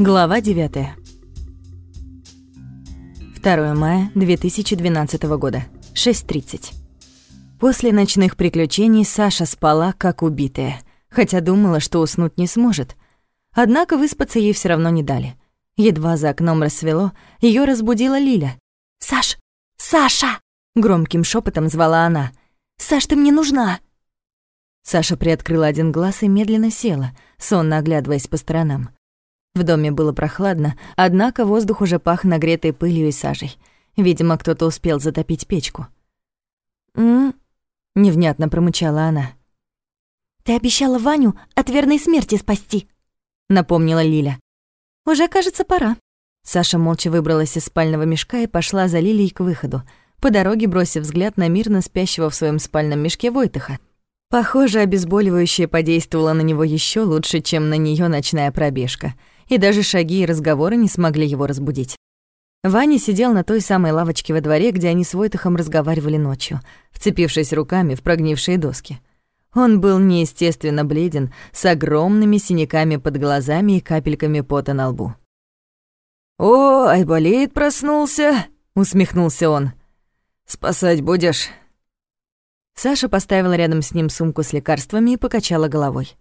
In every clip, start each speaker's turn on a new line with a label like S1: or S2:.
S1: Глава 9. 2 мая 2012 года. 6.30. После ночных приключений Саша спала как убитая, хотя думала, что уснуть не сможет. Однако выспаться ей все равно не дали. Едва за окном рассвело, ее разбудила Лиля. «Саш! Саша!» — громким шепотом звала она. «Саш, ты мне нужна!» Саша приоткрыла один глаз и медленно села, сонно оглядываясь по сторонам. В доме было прохладно, однако воздух уже пах нагретой пылью и сажей. Видимо, кто-то успел затопить печку. «М?», -м невнятно промычала она. «Ты обещала Ваню от верной смерти спасти», — напомнила Лиля. «Уже, кажется, пора». Саша молча выбралась из спального мешка и пошла за Лилией к выходу, по дороге бросив взгляд на мирно спящего в своем спальном мешке Войтыха. Похоже, обезболивающее подействовало на него еще лучше, чем на нее ночная пробежка — и даже шаги и разговоры не смогли его разбудить. Ваня сидел на той самой лавочке во дворе, где они с Войтахом разговаривали ночью, вцепившись руками в прогнившие доски. Он был неестественно бледен, с огромными синяками под глазами и капельками пота на лбу. «О, Айболит проснулся!» — усмехнулся он. «Спасать будешь?» Саша поставила рядом с ним сумку с лекарствами и покачала головой.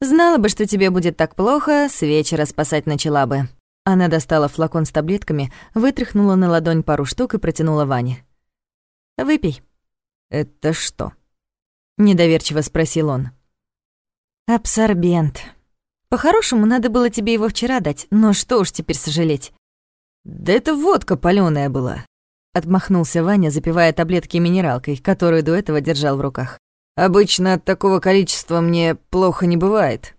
S1: Знала бы, что тебе будет так плохо, с вечера спасать начала бы». Она достала флакон с таблетками, вытряхнула на ладонь пару штук и протянула Ване. «Выпей». «Это что?» — недоверчиво спросил он. «Абсорбент. По-хорошему, надо было тебе его вчера дать, но что уж теперь сожалеть». «Да это водка палёная была», — отмахнулся Ваня, запивая таблетки минералкой, которую до этого держал в руках. Обычно от такого количества мне плохо не бывает».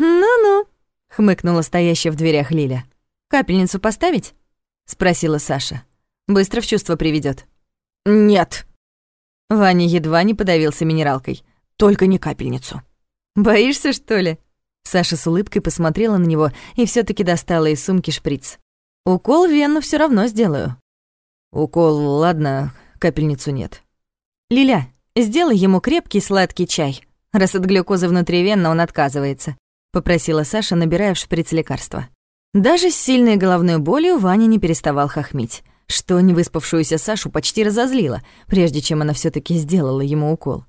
S1: «Ну-ну», — хмыкнула стоящая в дверях Лиля. «Капельницу поставить?» — спросила Саша. «Быстро в чувство приведет. «Нет». Ваня едва не подавился минералкой. «Только не капельницу». «Боишься, что ли?» Саша с улыбкой посмотрела на него и все таки достала из сумки шприц. «Укол в вену все равно сделаю». «Укол, ладно, капельницу нет». «Лиля, «Сделай ему крепкий сладкий чай, раз от глюкозы внутривенно он отказывается», — попросила Саша, набирая в шприц лекарства. Даже с сильной головной болью Ваня не переставал хохмить, что невыспавшуюся Сашу почти разозлило, прежде чем она все таки сделала ему укол.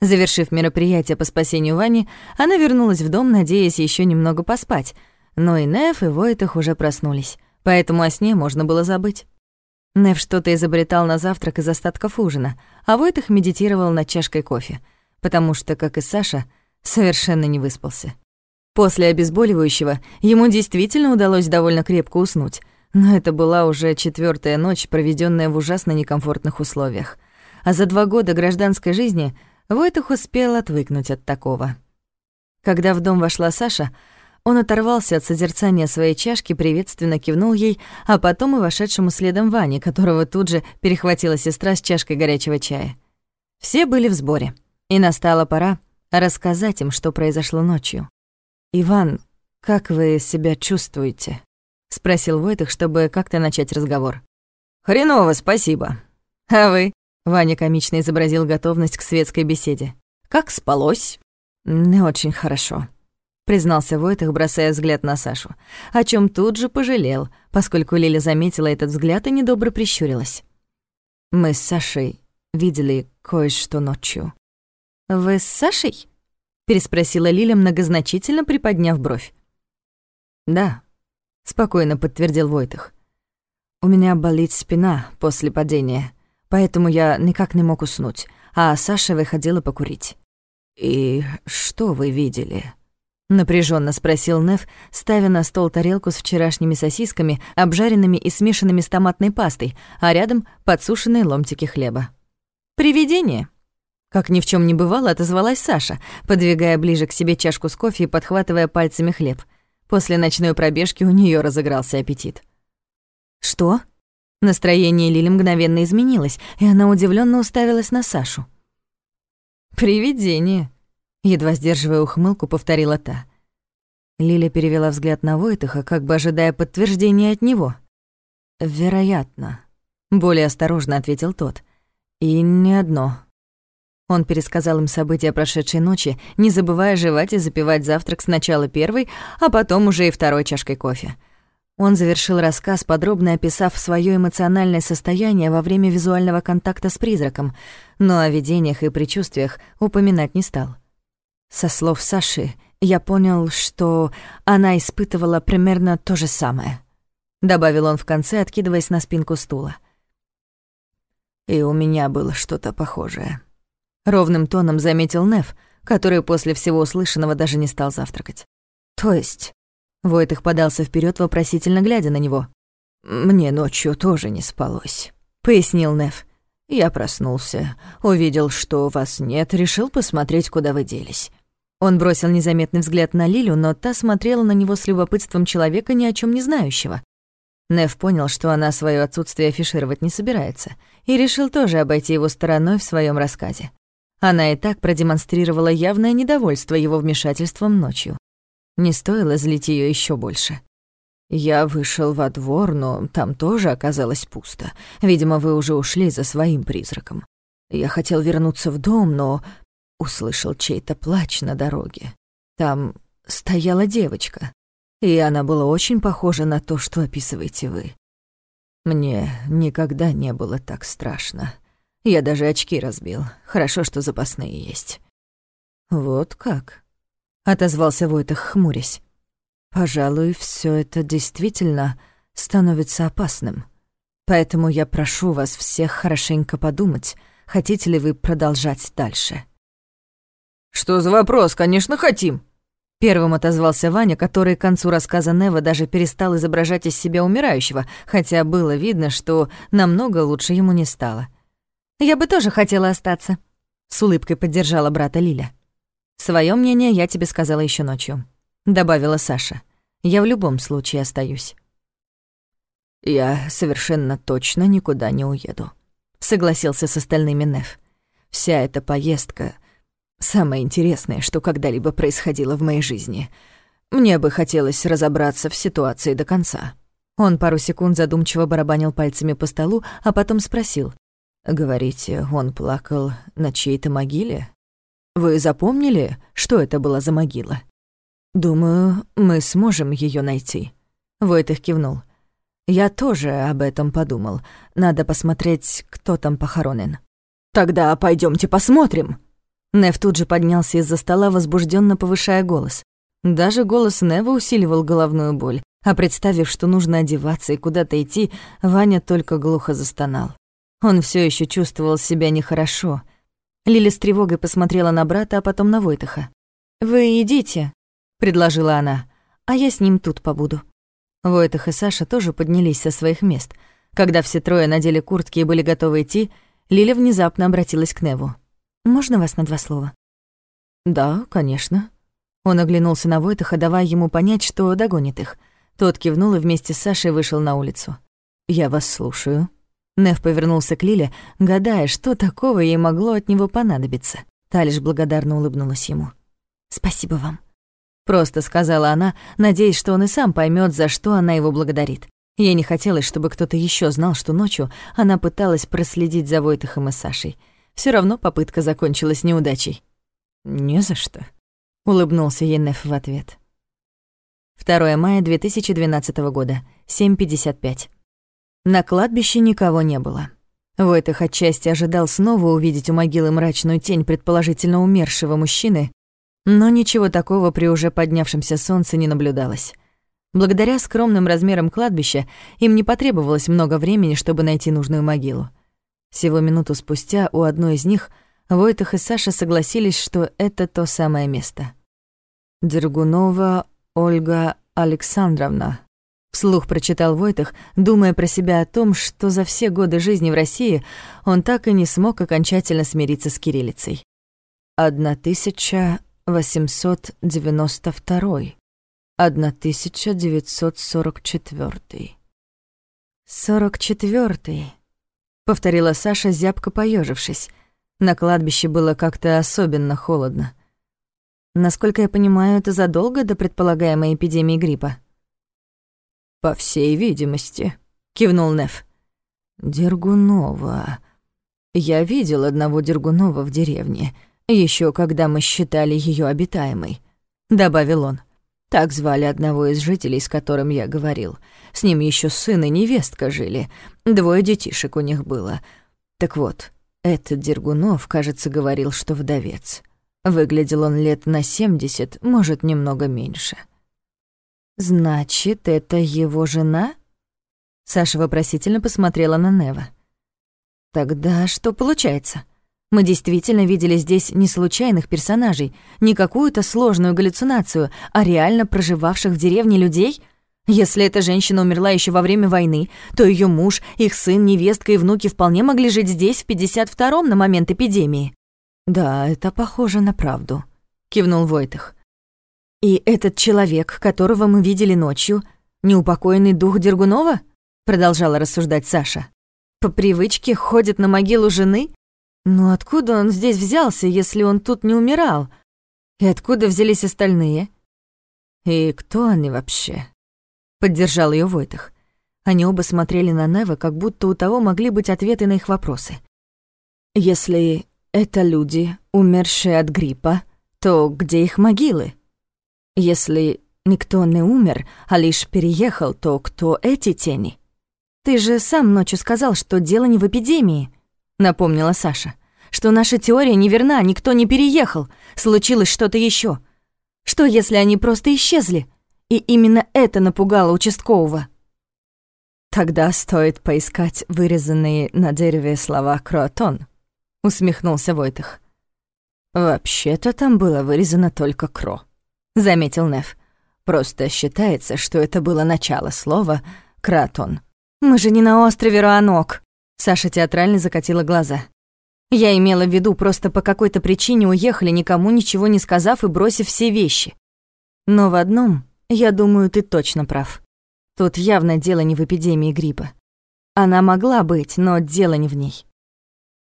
S1: Завершив мероприятие по спасению Вани, она вернулась в дом, надеясь еще немного поспать, но и Неф, и Войтах уже проснулись, поэтому о сне можно было забыть. Нев что-то изобретал на завтрак из остатков ужина, а Войтых медитировал над чашкой кофе, потому что, как и Саша, совершенно не выспался. После обезболивающего ему действительно удалось довольно крепко уснуть, но это была уже четвертая ночь, проведенная в ужасно некомфортных условиях. А за два года гражданской жизни Войтых успел отвыкнуть от такого. Когда в дом вошла Саша, он оторвался от созерцания своей чашки, приветственно кивнул ей, а потом и вошедшему следом Ване, которого тут же перехватила сестра с чашкой горячего чая. Все были в сборе, и настала пора рассказать им, что произошло ночью. «Иван, как вы себя чувствуете?» — спросил Войтых, чтобы как-то начать разговор. «Хреново, спасибо. А вы?» — Ваня комично изобразил готовность к светской беседе. «Как спалось?» «Не очень хорошо», признался Войтых, бросая взгляд на Сашу, о чем тут же пожалел, поскольку Лиля заметила этот взгляд и недобро прищурилась. «Мы с Сашей видели кое-что ночью». «Вы с Сашей?» — переспросила Лиля, многозначительно приподняв бровь. «Да», — спокойно подтвердил Войтых. «У меня болит спина после падения, поэтому я никак не мог уснуть, а Саша выходила покурить». «И что вы видели?» Напряженно спросил Нев, ставя на стол тарелку с вчерашними сосисками, обжаренными и смешанными с томатной пастой, а рядом подсушенные ломтики хлеба. «Привидение!» Как ни в чем не бывало, отозвалась Саша, подвигая ближе к себе чашку с кофе и подхватывая пальцами хлеб. После ночной пробежки у нее разыгрался аппетит. «Что?» Настроение Лили мгновенно изменилось, и она удивленно уставилась на Сашу. «Привидение», Едва сдерживая ухмылку, повторила та. Лиля перевела взгляд на Войтыха, как бы ожидая подтверждения от него. «Вероятно», — более осторожно ответил тот. «И не одно». Он пересказал им события прошедшей ночи, не забывая жевать и запивать завтрак сначала первой, а потом уже и второй чашкой кофе. Он завершил рассказ, подробно описав свое эмоциональное состояние во время визуального контакта с призраком, но о видениях и предчувствиях упоминать не стал. Со слов Саши я понял, что она испытывала примерно то же самое. Добавил он в конце, откидываясь на спинку стула. И у меня было что-то похожее. Ровным тоном заметил Нев, который после всего услышанного даже не стал завтракать. То есть... Войтых подался вперед, вопросительно глядя на него. «Мне ночью тоже не спалось», — пояснил Нев. «Я проснулся, увидел, что вас нет, решил посмотреть, куда вы делись». Он бросил незаметный взгляд на Лилю, но та смотрела на него с любопытством человека, ни о чем не знающего. Нев понял, что она свое отсутствие афишировать не собирается, и решил тоже обойти его стороной в своем рассказе. Она и так продемонстрировала явное недовольство его вмешательством ночью. Не стоило злить ее еще больше. «Я вышел во двор, но там тоже оказалось пусто. Видимо, вы уже ушли за своим призраком. Я хотел вернуться в дом, но услышал чей-то плач на дороге. Там стояла девочка, и она была очень похожа на то, что описываете вы. Мне никогда не было так страшно. Я даже очки разбил. Хорошо, что запасные есть. Вот как? Отозвался Войтах, хмурясь. Пожалуй, все это действительно становится опасным. Поэтому я прошу вас всех хорошенько подумать, хотите ли вы продолжать дальше.
S2: «Что за вопрос? Конечно, хотим!»
S1: Первым отозвался Ваня, который к концу рассказа Нева даже перестал изображать из себя умирающего, хотя было видно, что намного лучше ему не стало. Я бы тоже хотела остаться», — с улыбкой поддержала брата Лиля. «Своё мнение я тебе сказала ещё ночью», — добавила Саша. «Я в любом случае остаюсь».
S2: «Я совершенно точно никуда не уеду», — согласился с остальными Нев. «Вся эта поездка — самое интересное, что когда-либо происходило в моей жизни. Мне бы хотелось разобраться в ситуации до конца».
S1: Он пару секунд задумчиво барабанил пальцами по столу, а потом спросил.
S2: Говорите, он плакал на чьей-то могиле? Вы запомнили, что это была за могила? Думаю, мы сможем ее найти. Войтых кивнул. Я тоже об этом подумал. Надо посмотреть, кто там похоронен. Тогда пойдемте посмотрим.
S1: Нев тут же поднялся из-за стола, возбужденно повышая голос. Даже голос Нева усиливал головную боль, а представив, что нужно одеваться и куда-то идти, Ваня только глухо застонал. Он все еще чувствовал себя нехорошо. Лиля с тревогой посмотрела на брата, а потом на Войтаха. «Вы идите», — предложила она, — «а я с ним тут побуду». Войтах и Саша тоже поднялись со своих мест. Когда все трое надели куртки и были готовы идти, Лиля внезапно обратилась к Неву. «Можно вас на два слова?»
S2: «Да, конечно».
S1: Он оглянулся на Войтаха, давая ему понять, что догонит их. Тот кивнул и вместе с Сашей вышел на улицу.
S2: «Я вас слушаю»,
S1: Нев повернулся к Лиле, гадая, что такого ей могло от него понадобиться. Та лишь благодарно улыбнулась ему. «Спасибо вам», — просто сказала она, надеясь, что он и сам поймет, за что она его благодарит. Ей не хотелось, чтобы кто-то еще знал, что ночью она пыталась проследить за Войтахом и Сашей. Все равно попытка закончилась неудачей.
S2: «Не за что», —
S1: улыбнулся ей Неф в ответ. 2 мая 2012 года, 7.55. На кладбище никого не было. Войтых отчасти ожидал снова увидеть у могилы мрачную тень предположительно умершего мужчины, но ничего такого при уже поднявшемся солнце не наблюдалось. Благодаря скромным размерам кладбища им не потребовалось много времени, чтобы найти нужную могилу. Всего минуту спустя у одной из них Войтых и Саша согласились, что это то самое место. Дергунова Ольга Александровна, Вслух прочитал Войтах, думая про себя о том, что за все годы жизни в России он так и не смог окончательно смириться с кириллицей. 1892. 1944. «Сорок четвёртый», — повторила Саша, зябко поежившись. На кладбище было как-то особенно холодно. Насколько я понимаю, это задолго до предполагаемой эпидемии гриппа.
S2: «По всей видимости», — кивнул Неф. «Дергунова. Я видел одного Дергунова в деревне, еще когда мы считали ее обитаемой», — добавил он. Так звали одного из жителей, с которым я говорил. С ним еще сын и невестка жили. Двое детишек у них было. Так вот, этот Дергунов, кажется, говорил, что вдовец. Выглядел он лет на семьдесят, может, немного меньше.
S1: «Значит, это его жена?» Саша вопросительно посмотрела на Нева. «Тогда что получается? Мы действительно видели здесь не случайных персонажей, не какую-то сложную галлюцинацию, а реально проживавших в деревне людей?» Если эта женщина умерла еще во время войны, то ее муж, их сын, невестка и внуки вполне могли жить здесь в 52-м на момент эпидемии.
S2: «Да, это похоже на правду», — кивнул Войтых.
S1: «И этот человек, которого мы видели ночью, неупокоенный дух Дергунова?» — продолжала рассуждать Саша. «По привычке ходит на могилу жены? Но откуда он здесь взялся, если он тут не умирал? И откуда взялись остальные?»
S2: «И кто они вообще?»
S1: Поддержал ее Войтах. Они оба смотрели на Нева, как будто у того могли быть ответы на их вопросы.
S2: «Если это люди, умершие от гриппа, то где их могилы? Если никто не умер, а лишь переехал, то кто эти тени?»
S1: «Ты же сам ночью сказал, что дело не в эпидемии», — напомнила Саша. «Что наша теория неверна, никто не переехал, случилось что-то еще. Что, если они просто исчезли?» И именно это напугало участкового.
S2: «Тогда стоит поискать вырезанные на дереве слова «кроатон», — усмехнулся Войтых. «Вообще-то там было вырезано только «кро», — заметил Неф. «Просто считается, что это было начало слова «кратон».
S1: «Мы же не на острове Руанок», — Саша театрально закатила глаза. «Я имела в виду, просто по какой-то причине уехали, никому ничего не сказав и бросив все вещи. Но в одном я думаю, ты точно прав. Тут явно дело не в эпидемии гриппа. Она могла быть, но дело не в ней.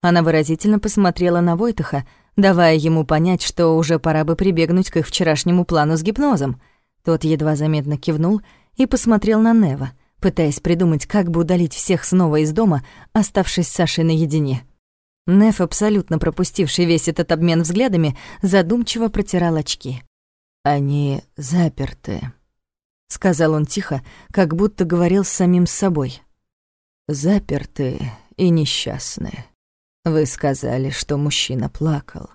S1: Она выразительно посмотрела на Войтаха, давая ему понять, что уже пора бы прибегнуть к их вчерашнему плану с гипнозом. Тот едва заметно кивнул и посмотрел на Нева, пытаясь придумать, как бы удалить всех снова из дома, оставшись с Сашей наедине. Нев, абсолютно пропустивший весь этот обмен взглядами, задумчиво протирал очки.
S2: «Они заперты», — сказал он тихо, как будто говорил с самим собой. «Заперты и несчастны. Вы сказали, что мужчина плакал.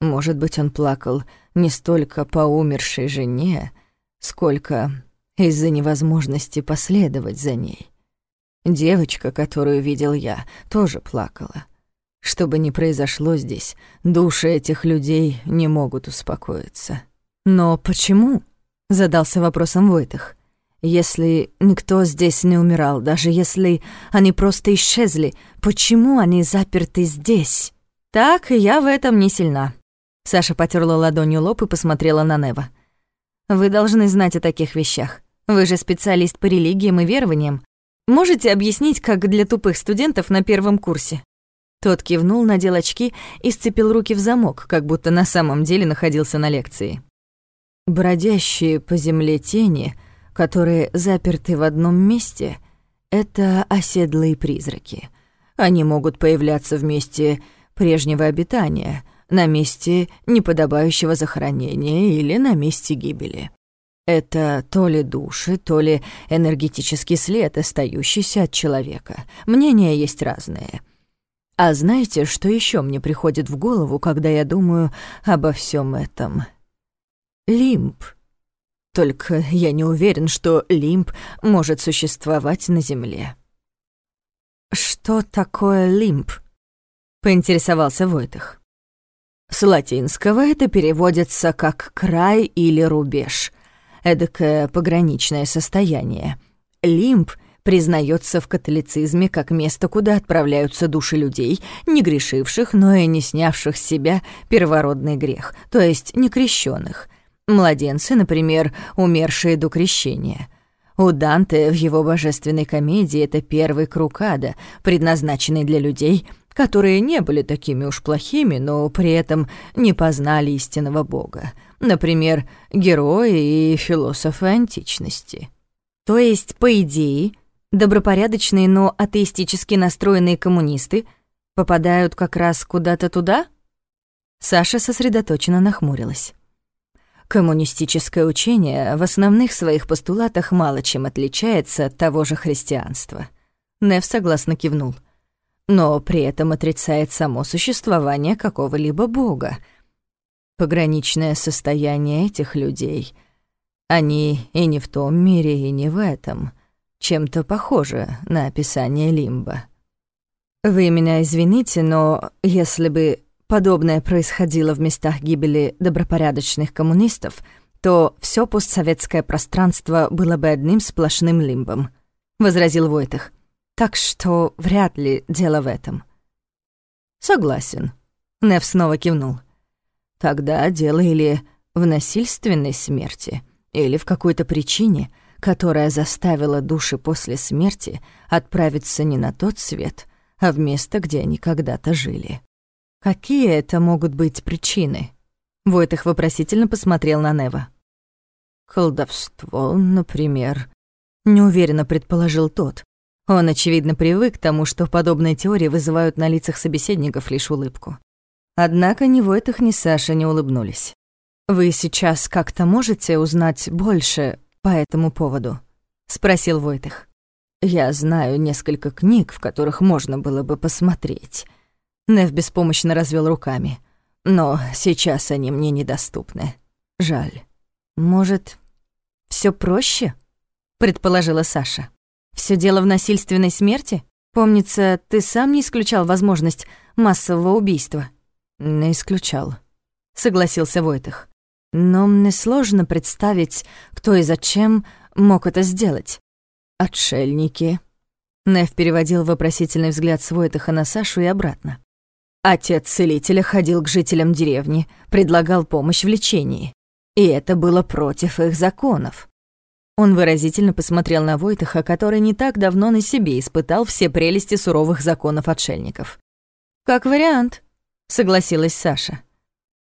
S2: Может быть, он плакал не столько по умершей жене, сколько из-за невозможности последовать за ней. Девочка, которую видел я, тоже плакала. Что бы ни произошло здесь, души этих людей не могут успокоиться».
S1: «Но почему?» — задался вопросом Войтых. «Если никто здесь не умирал, даже если они просто исчезли, почему они заперты здесь?» «Так, я в этом не сильна». Саша потерла ладонью лоб и посмотрела на Нева. «Вы должны знать о таких вещах. Вы же специалист по религиям и верованиям. Можете объяснить, как для тупых студентов на первом курсе?» Тот кивнул, надел очки и сцепил руки в замок, как будто на самом деле находился на лекции.
S2: Бродящие по земле тени, которые заперты в одном месте, это оседлые призраки. Они могут появляться в месте прежнего обитания, на месте неподобающего захоронения или на месте гибели. Это то ли души, то ли энергетический след, остающийся от человека. Мнения есть разные. А знаете, что еще мне приходит в голову, когда я думаю обо всем этом? Лимб. Только я не уверен, что лимб может существовать на Земле.
S1: «Что такое лимб?» — поинтересовался Войтых.
S2: С латинского это переводится как «край» или «рубеж», эдакое пограничное состояние. Лимб признается в католицизме как место, куда отправляются души людей, не грешивших, но и не снявших с себя первородный грех, то есть некрещенных, Младенцы, например, умершие до крещения. У Данте в его божественной комедии это первый круг ада, предназначенный для людей, которые не были такими уж плохими, но при этом не познали истинного бога. Например, герои и философы античности.
S1: То есть, по идее, добропорядочные, но атеистически настроенные коммунисты попадают как раз куда-то туда?» Саша сосредоточенно нахмурилась. Коммунистическое учение в основных своих постулатах мало чем отличается от того же христианства. Нев согласно кивнул. Но при этом отрицает само существование какого-либо бога. Пограничное состояние этих людей. Они и не в том мире, и не в этом. Чем-то похоже на описание Лимба. Вы меня извините, но если бы подобное происходило в местах гибели добропорядочных коммунистов, то все постсоветское пространство было бы одним сплошным лимбом, возразил Войтых. Так что вряд ли дело в этом. Согласен. Нев снова кивнул. Тогда дело или в насильственной смерти, или в какой-то причине, которая заставила души после смерти отправиться не на тот свет, а в место, где они когда-то жили. Какие это могут быть причины? Войтых вопросительно посмотрел на Нева. Колдовство, например. Неуверенно предположил тот. Он, очевидно, привык к тому, что подобные теории вызывают на лицах собеседников лишь улыбку. Однако ни Войтых, ни Саша не улыбнулись. «Вы сейчас как-то можете узнать больше по этому поводу?» — спросил Войтых. «Я знаю несколько книг, в которых можно было бы посмотреть. Нев беспомощно развел руками. «Но сейчас они мне недоступны. Жаль. Может, все проще?» — предположила Саша. Все дело в насильственной смерти? Помнится, ты сам не исключал возможность массового убийства?» «Не исключал», — согласился Войтых. «Но мне сложно представить, кто и зачем мог это сделать. Отшельники». Нев переводил вопросительный взгляд с Войтыха на Сашу и обратно. Отец целителя ходил к жителям деревни, предлагал помощь в лечении. И это было против их законов. Он выразительно посмотрел на Войтаха, который не так давно на себе испытал все прелести суровых законов отшельников. «Как вариант», — согласилась Саша.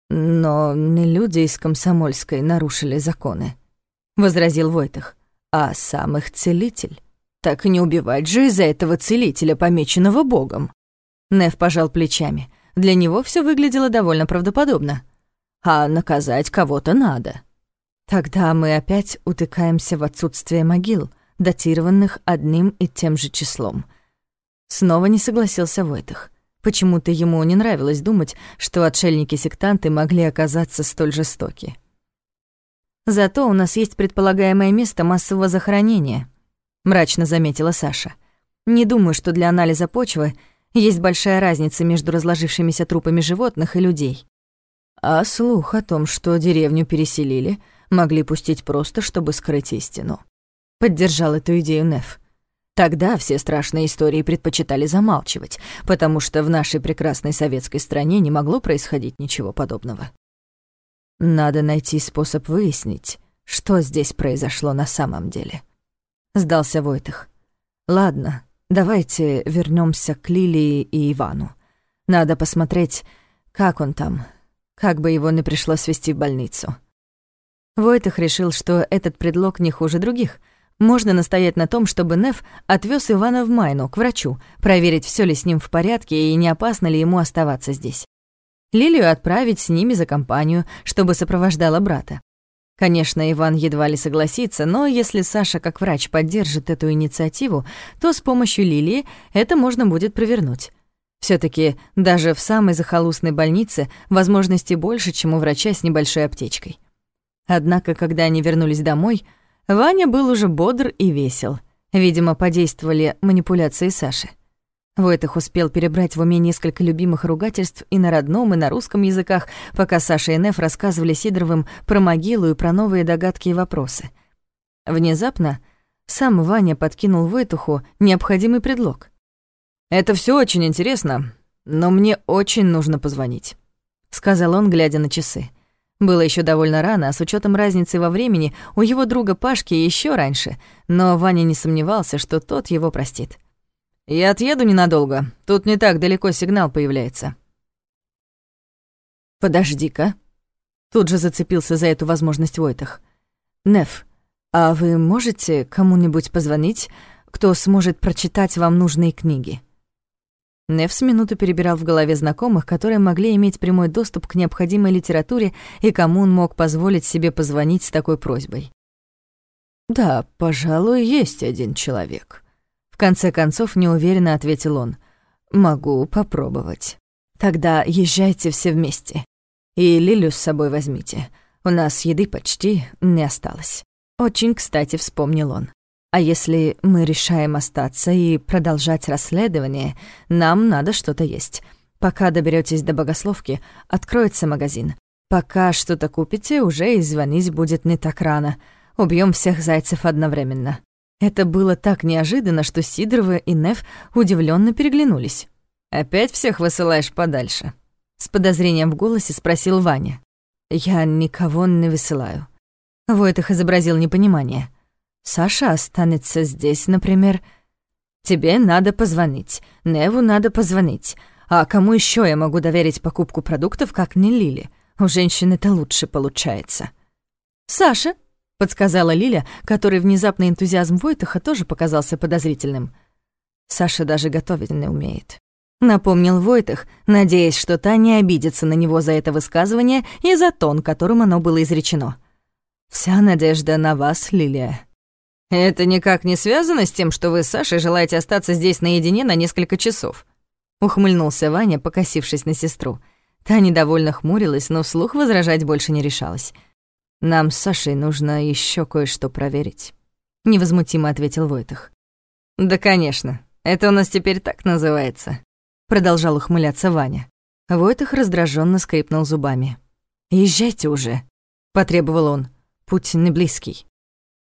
S1: «Но не люди из Комсомольской нарушили законы», — возразил Войтах, «а сам их целитель. Так не убивать же из-за этого целителя, помеченного Богом». Нев пожал плечами. Для него все выглядело довольно правдоподобно. А наказать кого-то надо. Тогда мы опять утыкаемся в отсутствие могил, датированных одним и тем же числом. Снова не согласился Войтах. Почему-то ему не нравилось думать, что отшельники-сектанты могли оказаться столь жестоки. «Зато у нас есть предполагаемое место массового захоронения», — мрачно заметила Саша. «Не думаю, что для анализа почвы есть большая разница между разложившимися трупами животных и людей. А слух о том, что деревню переселили, могли пустить просто, чтобы скрыть истину. Поддержал эту идею Неф. Тогда все страшные истории предпочитали замалчивать, потому что в нашей прекрасной советской стране не могло происходить ничего подобного. Надо найти способ выяснить, что здесь произошло на самом деле. Сдался Войтых. Ладно, Давайте вернемся к Лилии и Ивану. Надо посмотреть, как он там, как бы его не пришлось вести в больницу. Войтах решил, что этот предлог не хуже других. Можно настоять на том, чтобы Неф отвез Ивана в Майну, к врачу, проверить, все ли с ним в порядке и не опасно ли ему оставаться здесь. Лилию отправить с ними за компанию, чтобы сопровождала брата. Конечно, Иван едва ли согласится, но если Саша как врач поддержит эту инициативу, то с помощью Лилии это можно будет провернуть. все таки даже в самой захолустной больнице возможностей больше, чем у врача с небольшой аптечкой. Однако, когда они вернулись домой, Ваня был уже бодр и весел. Видимо, подействовали манипуляции Саши. Войтых успел перебрать в уме несколько любимых ругательств и на родном, и на русском языках, пока Саша и Неф рассказывали Сидоровым про могилу и про новые догадки и вопросы. Внезапно сам Ваня подкинул Войтуху необходимый предлог. «Это все очень интересно, но мне очень нужно позвонить», — сказал он, глядя на часы. Было еще довольно рано, а с учетом разницы во времени у его друга Пашки еще раньше, но Ваня не сомневался, что тот его простит. «Я отъеду ненадолго. Тут не так далеко сигнал появляется». «Подожди-ка». Тут же зацепился за эту возможность Войтах. «Неф, а вы можете кому-нибудь позвонить, кто сможет прочитать вам нужные книги?» Нев с минуту перебирал в голове знакомых, которые могли иметь прямой доступ к необходимой литературе и кому он мог позволить себе позвонить с такой просьбой.
S2: «Да, пожалуй, есть один человек», — в конце концов неуверенно ответил он. «Могу попробовать. Тогда езжайте все вместе. И Лилю с собой возьмите. У нас еды почти не осталось». Очень кстати вспомнил он. А если мы решаем остаться и продолжать расследование, нам надо что-то есть. Пока доберетесь до Богословки, откроется магазин. Пока что-то купите, уже и звонить будет не так рано. Убьем всех зайцев одновременно». Это было так неожиданно, что Сидорова и Нев удивленно переглянулись. «Опять всех высылаешь подальше?» С подозрением в голосе спросил Ваня. «Я никого не высылаю». Войтых изобразил непонимание. Саша останется здесь, например. Тебе надо позвонить, Неву надо позвонить. А кому еще я могу доверить покупку продуктов, как не Лиле? У женщин это лучше получается. «Саша», — подсказала Лиля, которой внезапный энтузиазм Войтаха тоже показался подозрительным. Саша даже готовить не умеет. Напомнил Войтах, надеясь, что та не обидится на него за это высказывание и за тон, которым оно было изречено. «Вся надежда на вас, Лилия», «Это никак не связано с тем, что вы с Сашей желаете остаться здесь наедине на несколько часов?» Ухмыльнулся Ваня, покосившись на сестру. Та недовольно хмурилась, но вслух возражать больше не решалась. «Нам с Сашей нужно еще кое-что проверить», — невозмутимо ответил Войтах. «Да, конечно. Это у нас теперь так называется», — продолжал ухмыляться Ваня. Войтах раздраженно скрипнул зубами. «Езжайте уже», — потребовал он. «Путь не близкий».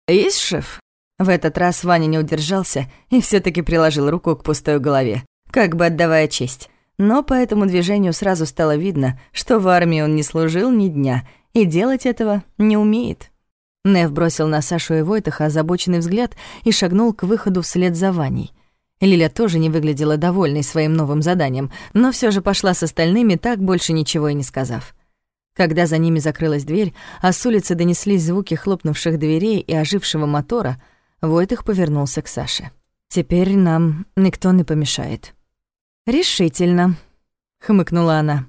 S2: «Есть шеф?» В этот раз Ваня не удержался и все таки приложил руку к пустой голове, как бы отдавая честь. Но по этому движению сразу стало видно, что в армии он не служил ни дня и делать этого не умеет. Нев бросил на Сашу и Войтаха озабоченный взгляд и шагнул к выходу вслед за Ваней. Лиля тоже не выглядела довольной своим новым заданием, но все же пошла с остальными, так больше ничего и не сказав. Когда за ними закрылась дверь, а с улицы донеслись звуки хлопнувших дверей и ожившего мотора — Войтых повернулся к Саше. «Теперь нам никто не помешает». «Решительно», — хмыкнула она.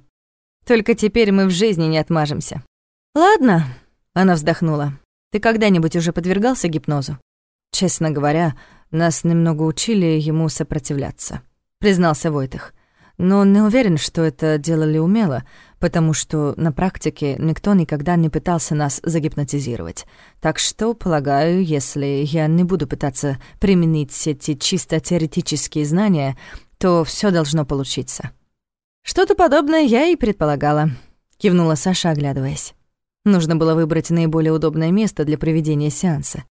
S2: «Только теперь мы в жизни не отмажемся». «Ладно», — она вздохнула. «Ты когда-нибудь уже подвергался гипнозу?» «Честно говоря, нас немного учили ему сопротивляться», — признался Войтых. «Но он не уверен, что это делали умело, потому что на практике никто никогда не пытался нас загипнотизировать. Так что, полагаю, если я не буду пытаться применить эти чисто теоретические знания, то все должно получиться. Что-то подобное я и предполагала, кивнула Саша, оглядываясь. Нужно было выбрать наиболее удобное место для проведения сеанса.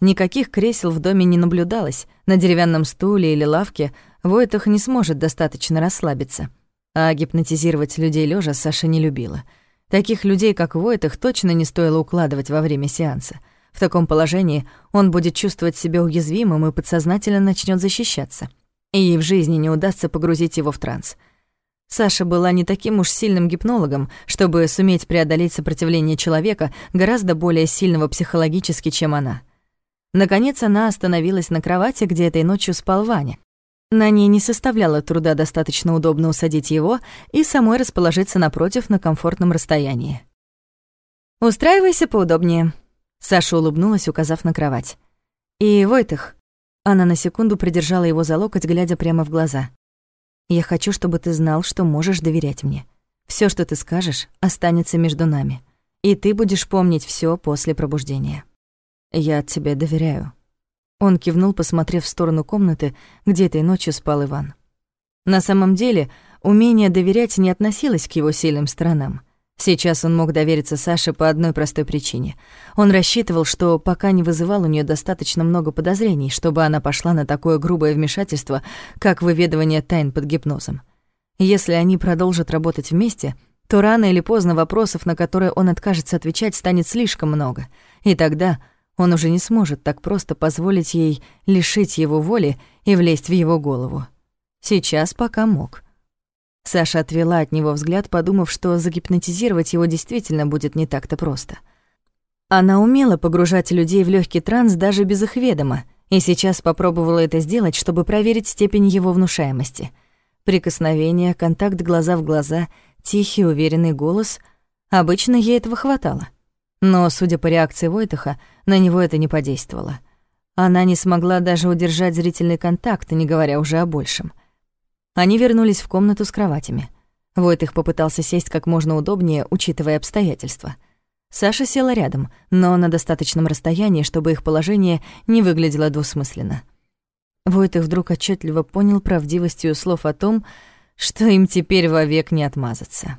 S2: Никаких кресел в доме не наблюдалось, на деревянном стуле или лавке Войтах не сможет достаточно расслабиться — а гипнотизировать людей лежа Саша не любила. Таких людей, как Войтах, точно не стоило укладывать во время сеанса. В таком положении он будет чувствовать себя уязвимым и подсознательно начнет защищаться. И ей в жизни не удастся погрузить его в транс. Саша была не таким уж сильным гипнологом, чтобы суметь преодолеть сопротивление человека, гораздо более сильного психологически, чем она. Наконец она остановилась на кровати, где этой ночью спал Ваня. На ней не составляло труда достаточно удобно усадить его и самой расположиться напротив на комфортном расстоянии. «Устраивайся поудобнее», — Саша улыбнулась, указав на кровать. «И, Войтых...» Она на секунду придержала его за локоть, глядя прямо в глаза. «Я хочу, чтобы ты знал, что можешь доверять мне. Все, что ты скажешь, останется между нами. И ты будешь помнить все после пробуждения. Я тебе доверяю», он кивнул, посмотрев в сторону комнаты, где этой ночью спал Иван. На самом деле, умение доверять не относилось к его сильным сторонам. Сейчас он мог довериться Саше по одной простой причине. Он рассчитывал, что пока не вызывал у нее достаточно много подозрений, чтобы она пошла на такое грубое вмешательство, как выведывание тайн под гипнозом. Если они продолжат работать вместе, то рано или поздно вопросов, на которые он откажется отвечать, станет слишком много. И тогда он уже не сможет так просто позволить ей лишить его воли и влезть в его голову. Сейчас пока мог. Саша отвела от него взгляд, подумав, что загипнотизировать его действительно будет не так-то просто. Она умела погружать людей в легкий транс даже без их ведома, и сейчас попробовала это сделать, чтобы проверить степень его внушаемости.
S1: Прикосновение, контакт глаза в глаза, тихий, уверенный голос. Обычно ей этого хватало. Но, судя по реакции Войтаха, на него это не подействовало. Она не смогла даже удержать зрительный контакт, не говоря уже о большем. Они вернулись в комнату с кроватями. Войтых попытался сесть как можно удобнее, учитывая обстоятельства. Саша села рядом, но на достаточном расстоянии, чтобы их положение не выглядело двусмысленно. Войтых вдруг отчетливо понял правдивость ее слов о том, что им теперь вовек не отмазаться.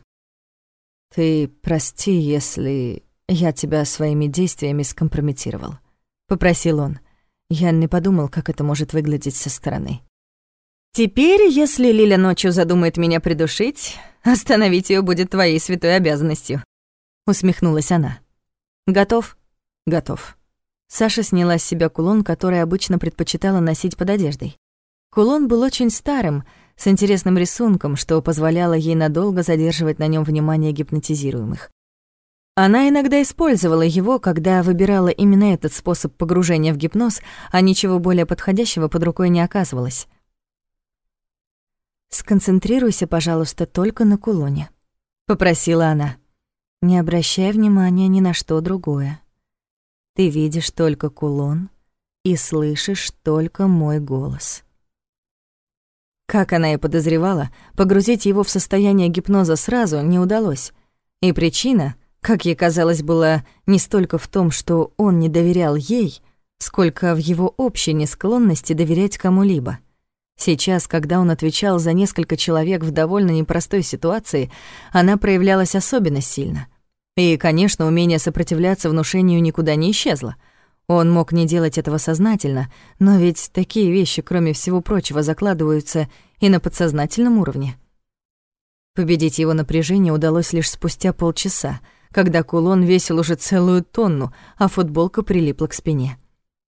S1: «Ты прости, если «Я тебя своими действиями скомпрометировал», — попросил он. Я не подумал, как это может выглядеть со стороны. «Теперь, если Лиля ночью задумает меня придушить, остановить ее будет твоей святой обязанностью», — усмехнулась она. «Готов?» «Готов». Саша сняла с себя кулон, который обычно предпочитала носить под одеждой. Кулон был очень старым, с интересным рисунком, что позволяло ей надолго задерживать на нем внимание гипнотизируемых. Она иногда использовала его, когда выбирала именно этот способ погружения в гипноз, а ничего более подходящего под рукой не оказывалось. «Сконцентрируйся, пожалуйста, только на кулоне», — попросила она. «Не обращай внимания ни на что другое. Ты видишь только кулон и слышишь только мой голос». Как она и подозревала, погрузить его в состояние гипноза сразу не удалось. И причина — как ей казалось, было не столько в том, что он не доверял ей, сколько в его общей несклонности доверять кому-либо. Сейчас, когда он отвечал за несколько человек в довольно непростой ситуации, она проявлялась особенно сильно. И, конечно, умение сопротивляться внушению никуда не исчезло. Он мог не делать этого сознательно, но ведь такие вещи, кроме всего прочего, закладываются и на подсознательном уровне. Победить его напряжение удалось лишь спустя полчаса — когда кулон весил уже целую тонну, а футболка прилипла к спине.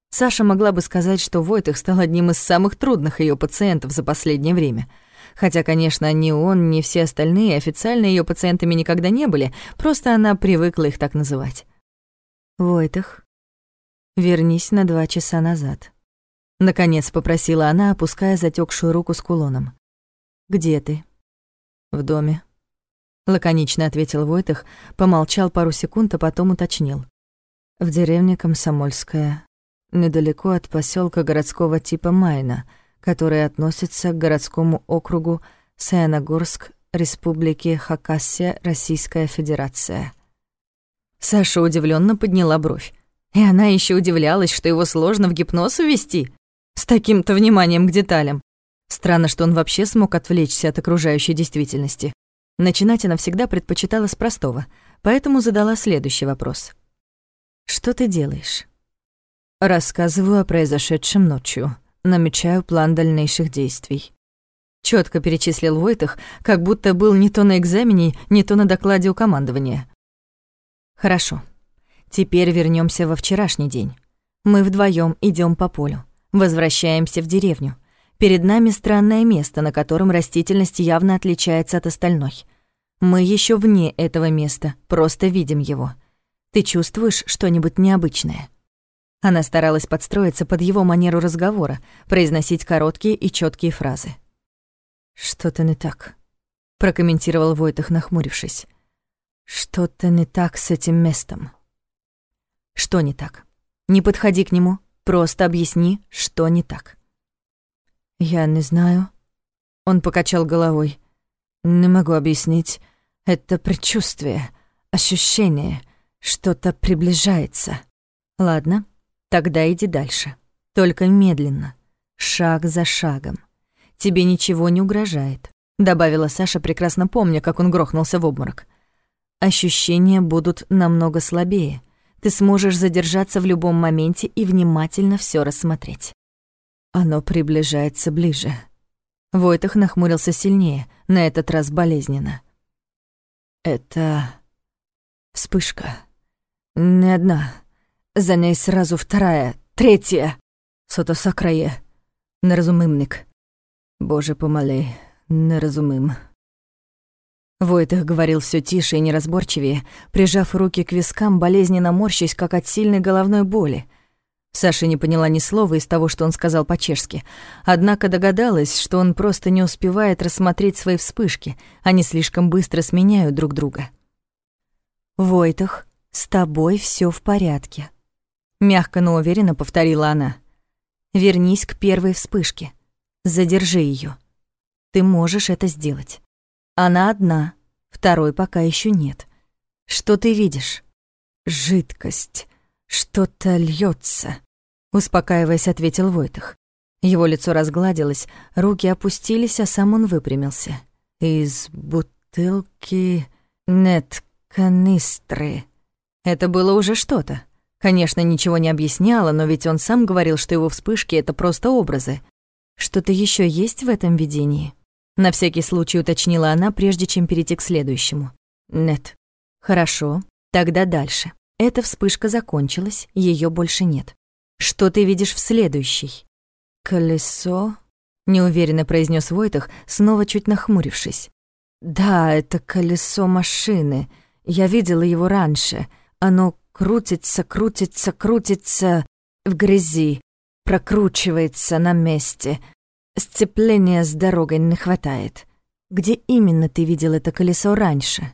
S1: Саша могла бы сказать, что Войтых стал одним из самых трудных ее пациентов за последнее время. Хотя, конечно, ни он, ни все остальные официально ее пациентами никогда не были, просто она привыкла их так называть. «Войтых, вернись на два часа назад», — наконец попросила она, опуская затекшую руку с кулоном. «Где ты?» «В доме», лаконично ответил Войтых, помолчал пару секунд, а потом уточнил. В деревне Комсомольская, недалеко от поселка городского типа Майна, который относится к городскому округу Саяногорск Республики Хакасия, Российская Федерация. Саша удивленно подняла бровь. И она еще удивлялась, что его сложно в гипноз ввести. С таким-то вниманием к деталям. Странно, что он вообще смог отвлечься от окружающей действительности. Начинать она всегда предпочитала с простого, поэтому задала следующий вопрос. «Что ты делаешь?» «Рассказываю о произошедшем ночью. Намечаю план дальнейших действий». Четко перечислил Войтах, как будто был не то на экзамене, не то на докладе у командования. «Хорошо. Теперь вернемся во вчерашний день. Мы вдвоем идем по полю, возвращаемся в деревню. Перед нами странное место, на котором растительность явно отличается от остальной. Мы еще вне этого места, просто видим его. Ты чувствуешь что-нибудь необычное?» Она старалась подстроиться под его манеру разговора, произносить короткие и четкие фразы. «Что-то не так», — прокомментировал Войтах, нахмурившись. «Что-то не так с этим местом». «Что не так? Не подходи к нему, просто объясни, что не так». «Я не знаю». Он покачал головой. «Не могу объяснить. Это предчувствие, ощущение, что-то приближается». «Ладно, тогда иди дальше. Только медленно, шаг за шагом. Тебе ничего не угрожает», — добавила Саша, прекрасно помня, как он грохнулся в обморок. «Ощущения будут намного слабее. Ты сможешь задержаться в любом моменте и внимательно все рассмотреть». Оно приближается ближе. Войтах нахмурился сильнее, на этот раз болезненно. Это вспышка. Не одна. За ней сразу вторая, третья. Сотосакрае. Неразумимник. Боже, помолей, неразумим. Войтых говорил все тише и неразборчивее, прижав руки к вискам, болезненно морщась, как от сильной головной боли. Саша не поняла ни слова из того, что он сказал по-чешски, однако догадалась, что он просто не успевает рассмотреть свои вспышки, они слишком быстро сменяют друг друга. «Войтах, с тобой все в порядке», — мягко, но уверенно повторила она. «Вернись к первой вспышке. Задержи ее. Ты можешь это сделать. Она одна, второй пока еще нет. Что ты видишь?» «Жидкость. Что-то льется успокаиваясь, ответил Войтах. Его лицо разгладилось, руки опустились, а сам он выпрямился. Из бутылки нет канистры. Это было уже что-то. Конечно, ничего не объясняло, но ведь он сам говорил, что его вспышки — это просто образы. Что-то еще есть в этом видении? На всякий случай уточнила она, прежде чем перейти к следующему. Нет. Хорошо, тогда дальше. Эта вспышка закончилась, ее больше нет. Что ты видишь в следующей? Колесо? Неуверенно произнес Войтах, снова чуть нахмурившись. Да, это колесо машины. Я видела его раньше. Оно крутится, крутится, крутится в грязи, прокручивается на месте. Сцепления с дорогой не хватает. Где именно ты видел это колесо раньше?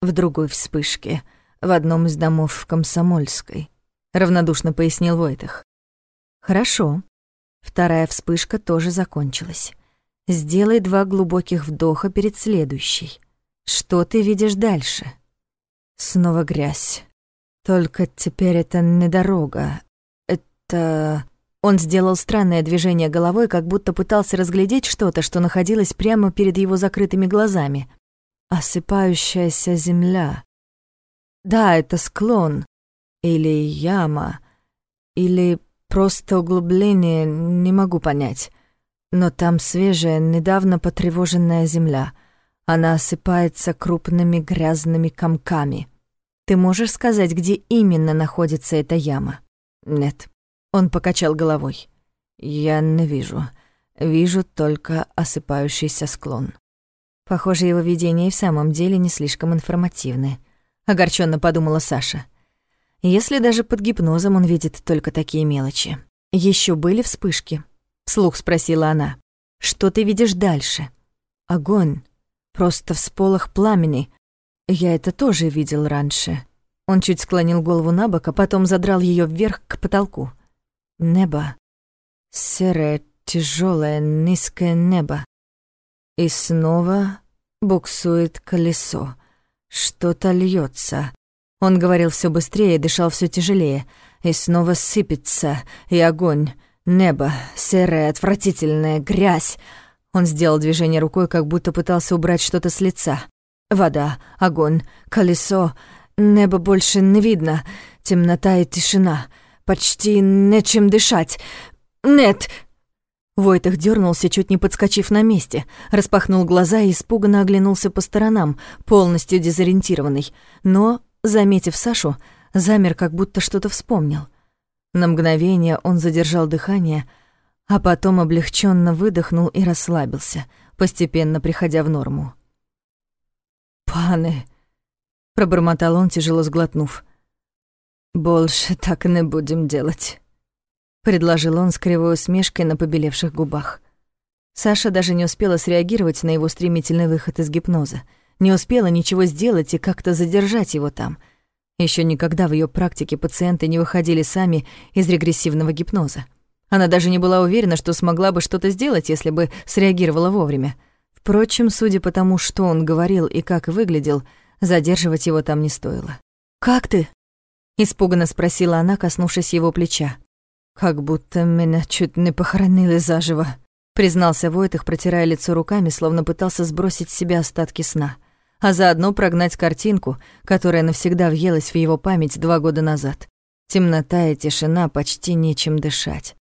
S1: В другой вспышке, в одном из домов в Комсомольской равнодушно пояснил Войтах. Хорошо. Вторая вспышка тоже закончилась. Сделай два глубоких вдоха перед следующей. Что ты видишь дальше? Снова грязь. Только теперь это не дорога. Это... Он сделал странное движение головой, как будто пытался разглядеть что-то, что находилось прямо перед его закрытыми глазами. Осыпающаяся земля. Да, это склон, или яма, или просто углубление, не могу понять. Но там свежая, недавно потревоженная земля. Она осыпается крупными грязными комками. Ты можешь сказать, где именно находится эта яма? Нет. Он покачал головой. Я не вижу. Вижу только осыпающийся склон. Похоже, его видения и в самом деле не слишком информативны. Огорченно подумала Саша. Если даже под гипнозом он видит только такие мелочи. Еще были вспышки? Вслух спросила она. Что ты видишь дальше? Огонь. Просто всполох пламени. Я это тоже видел раньше. Он чуть склонил голову на бок, а потом задрал ее вверх к потолку. Небо. Серое, тяжелое, низкое небо. И снова буксует колесо. Что-то льется. Он говорил все быстрее дышал все тяжелее. И снова сыпется, и огонь, небо, серая, отвратительная грязь. Он сделал движение рукой, как будто пытался убрать что-то с лица. Вода, огонь, колесо, небо больше не видно, темнота и тишина. Почти нечем дышать. Нет! Войтах дернулся, чуть не подскочив на месте, распахнул глаза и испуганно оглянулся по сторонам, полностью дезориентированный. Но Заметив Сашу, замер, как будто что-то вспомнил. На мгновение он задержал дыхание, а потом облегченно выдохнул и расслабился, постепенно приходя в норму. «Паны!» — пробормотал он, тяжело сглотнув. «Больше так не будем делать», — предложил он с кривой усмешкой на побелевших губах. Саша даже не успела среагировать на его стремительный выход из гипноза — не успела ничего сделать и как-то задержать его там. Еще никогда в ее практике пациенты не выходили сами из регрессивного гипноза. Она даже не была уверена, что смогла бы что-то сделать, если бы среагировала вовремя. Впрочем, судя по тому, что он говорил и как выглядел, задерживать его там не стоило. «Как ты?» — испуганно спросила она, коснувшись его плеча. «Как будто меня чуть не похоронили заживо», — признался Войтых, протирая лицо руками, словно пытался сбросить с себя остатки сна а заодно прогнать картинку, которая навсегда въелась в его память два года назад. Темнота и тишина, почти нечем дышать.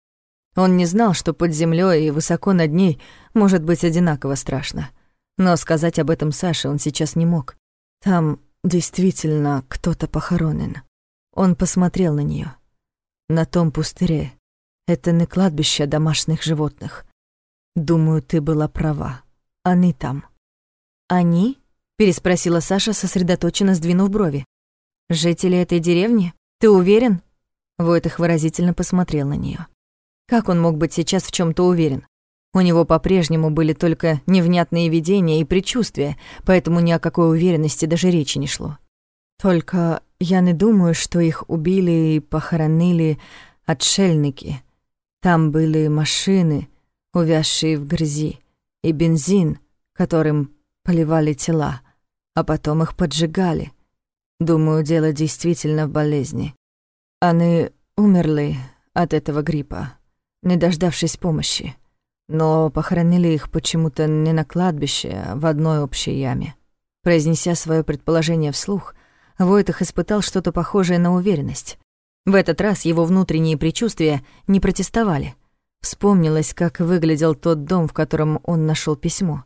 S1: Он не знал, что под землей и высоко над ней может быть одинаково страшно. Но сказать об этом Саше он сейчас не мог. Там действительно кто-то похоронен. Он посмотрел на нее. На том пустыре. Это не кладбище домашних животных. Думаю, ты была права. Они там. Они? Переспросила Саша, сосредоточенно сдвинув брови. «Жители этой деревни? Ты уверен?» Войтых выразительно посмотрел на нее. Как он мог быть сейчас в чем то уверен? У него по-прежнему были только невнятные видения и предчувствия, поэтому ни о какой уверенности даже речи не шло. Только я не думаю, что их убили и похоронили отшельники. Там были машины, увязшие в грязи, и бензин, которым поливали тела, а потом их поджигали. Думаю, дело действительно в болезни. Они умерли от этого гриппа, не дождавшись помощи но похоронили их почему-то не на кладбище, а в одной общей яме. Произнеся свое предположение вслух, Войтах испытал что-то похожее на уверенность. В этот раз его внутренние предчувствия не протестовали. Вспомнилось, как выглядел тот дом, в котором он нашел письмо.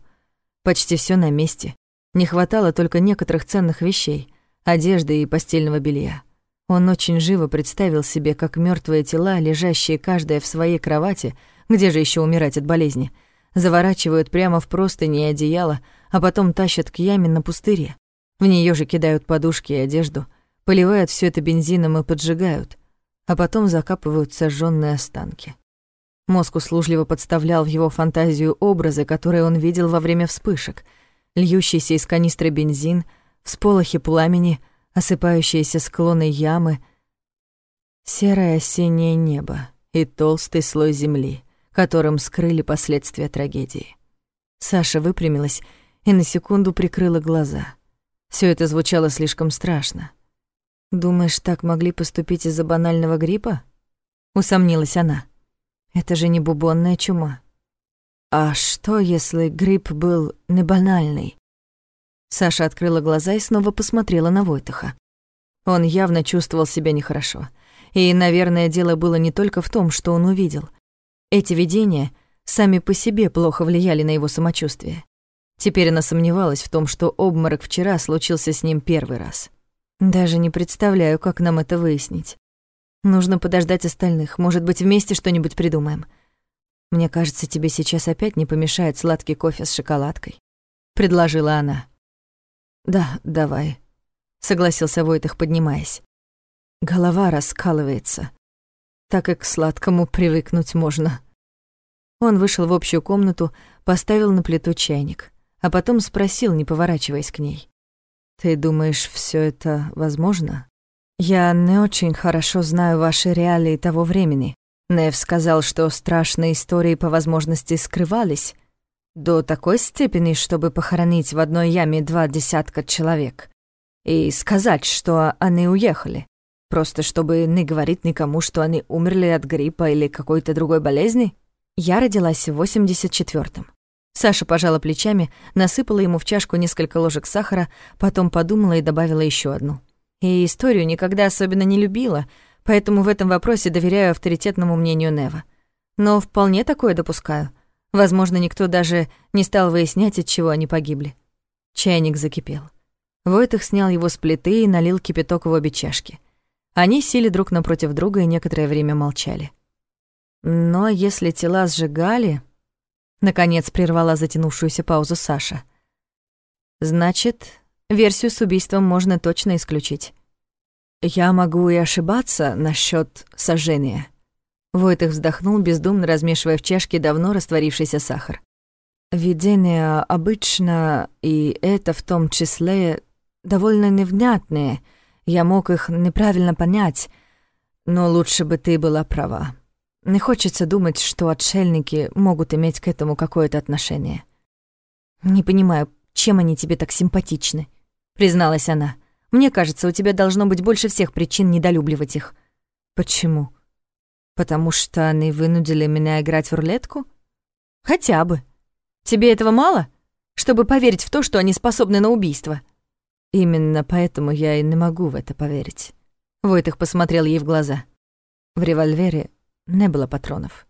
S1: Почти все на месте. Не хватало только некоторых ценных вещей, одежды и постельного белья. Он очень живо представил себе, как мертвые тела, лежащие каждая в своей кровати, где же еще умирать от болезни? Заворачивают прямо в простыни и одеяло, а потом тащат к яме на пустыре. В нее же кидают подушки и одежду, поливают все это бензином и поджигают, а потом закапывают сожженные останки. Мозг услужливо подставлял в его фантазию образы, которые он видел во время вспышек. Льющийся из канистры бензин, всполохи пламени, осыпающиеся склоны ямы, серое осеннее небо и толстый слой земли которым скрыли последствия трагедии. Саша выпрямилась и на секунду прикрыла глаза. Все это звучало слишком страшно. «Думаешь, так могли поступить из-за банального гриппа?» — усомнилась она. «Это же не бубонная чума». «А что, если грипп был не банальный?» Саша открыла глаза и снова посмотрела на Войтаха. Он явно чувствовал себя нехорошо. И, наверное, дело было не только в том, что он увидел. Эти видения сами по себе плохо влияли на его самочувствие. Теперь она сомневалась в том, что обморок вчера случился с ним первый раз. Даже не представляю, как нам это выяснить. Нужно подождать остальных, может быть, вместе что-нибудь придумаем. Мне кажется, тебе сейчас опять не помешает сладкий кофе с шоколадкой, предложила она. Да, давай, согласился Войтах, поднимаясь. Голова раскалывается. Так и к сладкому привыкнуть можно. Он вышел в общую комнату, поставил на плиту чайник, а потом спросил, не поворачиваясь к ней. «Ты думаешь, все это возможно?» «Я не очень хорошо знаю ваши реалии того времени. Нев сказал, что страшные истории по возможности скрывались до такой степени, чтобы похоронить в одной яме два десятка человек и сказать, что они уехали, просто чтобы не говорить никому, что они умерли от гриппа или какой-то другой болезни?» Я родилась в 84-м. Саша пожала плечами, насыпала ему в чашку несколько ложек сахара, потом подумала и добавила еще одну. И историю никогда особенно не любила, поэтому в этом вопросе доверяю авторитетному мнению Нева. Но вполне такое допускаю. Возможно, никто даже не стал выяснять, от чего они погибли. Чайник закипел. Войтых снял его с плиты и налил кипяток в обе чашки. Они сели друг напротив друга и некоторое время молчали. Но если тела сжигали... Наконец прервала затянувшуюся паузу Саша. Значит, версию с убийством можно точно исключить. Я могу и ошибаться насчет сожжения. Войтых вздохнул, бездумно размешивая в чашке давно растворившийся сахар. Видения обычно, и это в том числе, довольно невнятные. Я мог их неправильно понять, но лучше бы ты была права. Не хочется думать, что отшельники могут иметь к этому какое-то отношение. «Не понимаю, чем они тебе так симпатичны?» — призналась она. «Мне кажется, у тебя должно быть больше всех причин недолюбливать их». «Почему? Потому что они вынудили меня играть в рулетку?» «Хотя бы. Тебе этого мало? Чтобы поверить в то, что они способны на убийство?» «Именно поэтому я и не могу в это поверить». Войтых посмотрел ей в глаза. В револьвере не было патронов.